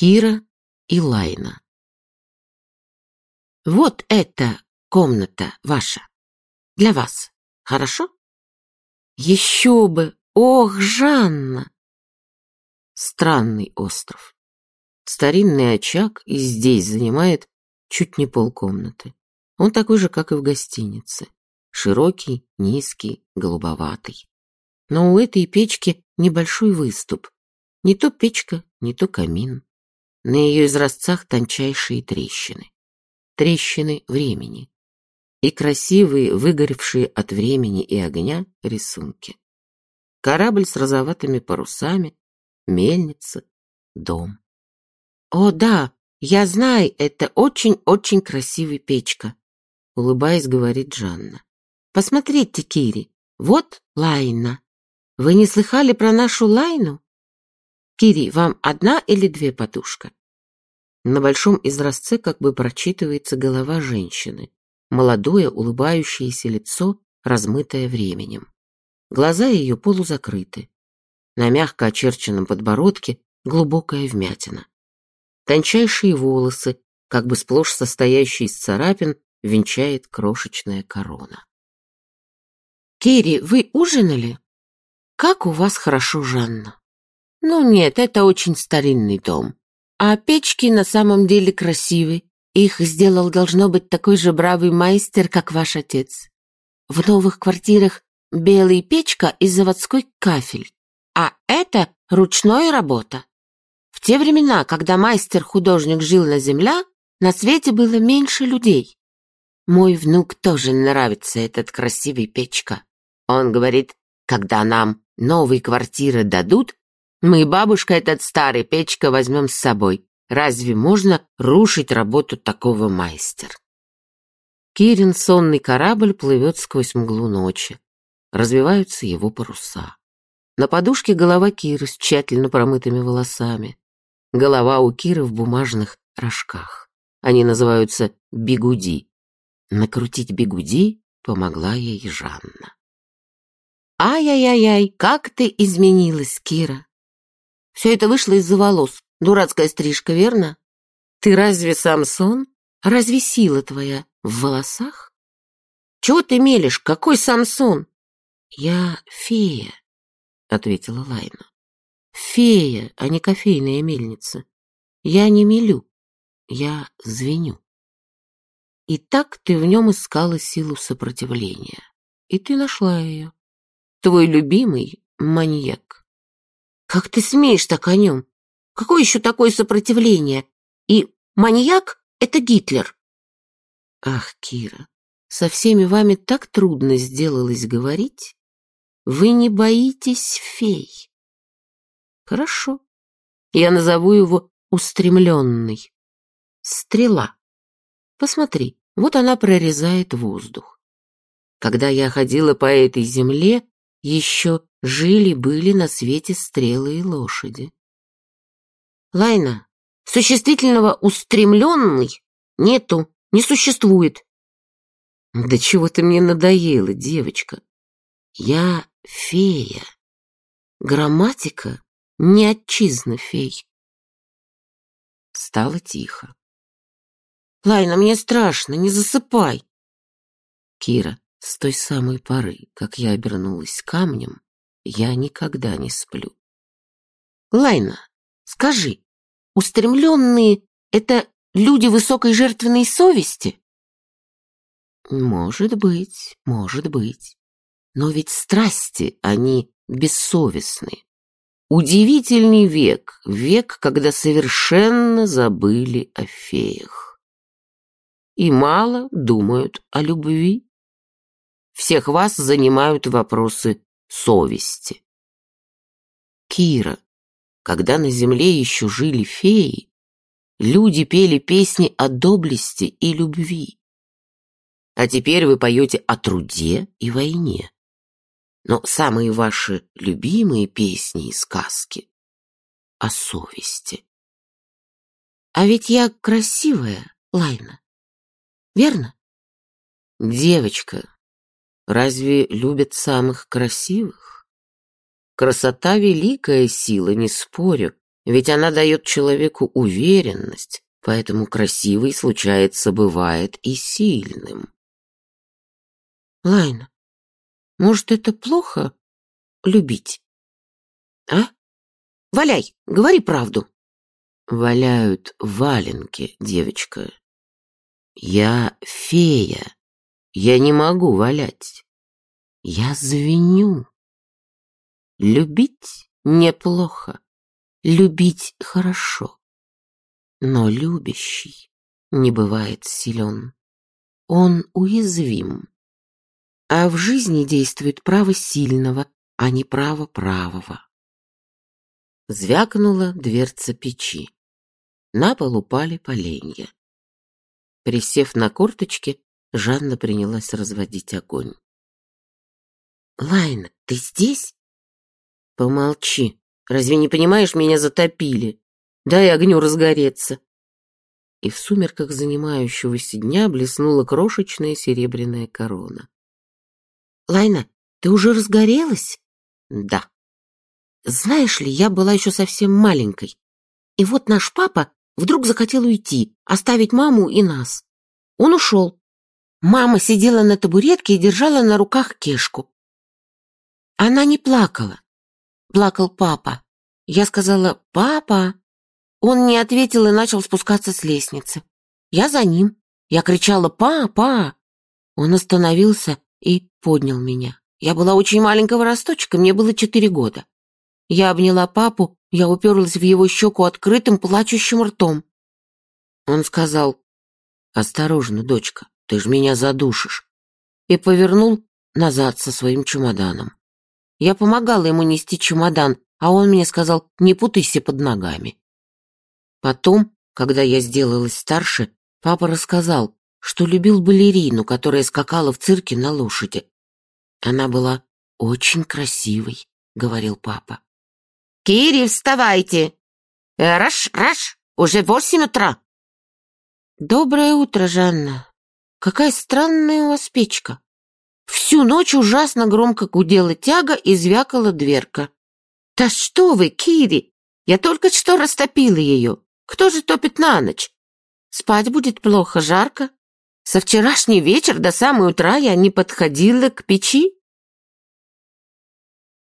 Кира и Лайна. Вот эта комната ваша. Для вас. Хорошо? Еще бы! Ох, Жанна! Странный остров. Старинный очаг и здесь занимает чуть не полкомнаты. Он такой же, как и в гостинице. Широкий, низкий, голубоватый. Но у этой печки небольшой выступ. Не то печка, не то камин. На ее изразцах тончайшие трещины. Трещины времени. И красивые, выгоревшие от времени и огня рисунки. Корабль с розоватыми парусами, мельница, дом. О, да, я знаю, это очень-очень красивая печка, улыбаясь, говорит Жанна. Посмотрите, Кири, вот Лайна. Вы не слыхали про нашу Лайну? Кири, вам одна или две подушка? На большом изразце как бы прочитывается голова женщины. Молодое, улыбающееся лицо, размытое временем. Глаза ее полузакрыты. На мягко очерченном подбородке глубокая вмятина. Тончайшие волосы, как бы сплошь состоящие из царапин, венчает крошечная корона. «Кири, вы ужинали? Как у вас хорошо, Жанна!» Ну нет, это очень старинный дом. А печки на самом деле красивые. Их сделал, должно быть, такой же бравый мастер, как ваш отец. В новых квартирах белый печка и заводской кафель. А это ручная работа. В те времена, когда мастер-художник жил на земле, на свете было меньше людей. Мой внук тоже нравится этот красивый печка. Он говорит, когда нам новые квартиры дадут, мы, бабушка, этот старый печка возьмем с собой. Разве можно рушить работу такого мастера? Кирин сонный корабль плывет сквозь мглу ночи. Развиваются его паруса. На подушке голова Киры с тщательно промытыми волосами. Голова у Киры в бумажных рожках. Они называются бигуди. Накрутить бигуди помогла ей Жанна. «Ай-яй-яй-яй, как ты изменилась, Кира!» Все это вышло из-за волос. Дурацкая стрижка, верно? Ты разве Самсон? Разве сила твоя в волосах? Чего ты мелешь? Какой Самсон? Я фея, ответила Лайна. Фея, а не кофейная мельница. Я не мелю, я звеню. И так ты в нем искала силу сопротивления. И ты нашла ее. Твой любимый маньяк. Как ты смеешь так о нем? Какое еще такое сопротивление? И маньяк — это Гитлер. Ах, Кира, со всеми вами так трудно сделалось говорить. Вы не боитесь фей. Хорошо. Я назову его устремленный. Стрела. Посмотри, вот она прорезает воздух. Когда я ходила по этой земле, еще жили-были на свете стрелы и лошади. Лайна, существительного «устремленный» нету, не существует. Да чего ты мне надоела, девочка. Я фея. Грамматика не отчизна фей. Стало тихо. Лайна, мне страшно, не засыпай. Кира, с той самой поры, как я обернулась камнем, я никогда не сплю. Лайна, скажи, устремленные — это люди высокой жертвенной совести? Может быть, может быть. Но ведь страсти, они бессовестны. Удивительный век, век, когда совершенно забыли о феях. И мало думают о любви. Всех вас занимают вопросы совести. Кира, когда на земле еще жили феи, люди пели песни о доблести и любви. А теперь вы поете о труде и войне. Но самые ваши любимые песни и сказки о совести. А ведь я красивая, Лайна. Верно? Девочка, Разве любят самых красивых? Красота — великая сила, не спорю, Ведь она дает человеку уверенность, поэтому красивый, случается, бывает и сильным. Лайна, может, это плохо любить? А? Валяй, говори правду. Валяют валенки, девочка. Я фея. Я не могу валять. Я звеню. Любить неплохо. Любить хорошо. Но любящий не бывает силен. Он уязвим. А в жизни действует право сильного, а не право правого. Звякнула дверца печи. На пол упали поленья. Присев на корточки, Жанна принялась разводить огонь. «Лайна, ты здесь?» «Помолчи. Разве не понимаешь, меня затопили? Дай огню разгореться». И в сумерках занимающегося дня блеснула крошечная серебряная корона. «Лайна, ты уже разгорелась?» «Да». «Знаешь ли, я была еще совсем маленькой. И вот наш папа вдруг захотел уйти, оставить маму и нас. Он ушел. Мама сидела на табуретке и держала на руках кешку. Она не плакала. Плакал папа. Я сказала «Папа». Он не ответил и начал спускаться с лестницы. Я за ним. Я кричала «Папа». Он остановился и поднял меня. Я была очень маленького росточка, мне было четыре года. Я обняла папу, я уперлась в его щеку открытым, плачущим ртом. Он сказал, «Осторожно, дочка, ты ж меня задушишь», и повернул назад со своим чемоданом. Я помогала ему нести чемодан, а он мне сказал, не путайся под ногами. Потом, когда я сделалась старше, папа рассказал, что любил балерину, которая скакала в цирке на лошади. Она была очень красивой, говорил папа. «Кири, вставайте! Раш, раш, уже восемь утра!» «Доброе утро, Жанна. Какая странная у вас печка. Всю ночь ужасно громко гудела тяга и звякала дверка. Да что вы, Кири, я только что растопила ее. Кто же топит на ночь? Спать будет плохо, жарко. Со вчерашний вечер до самого утра я не подходила к печи.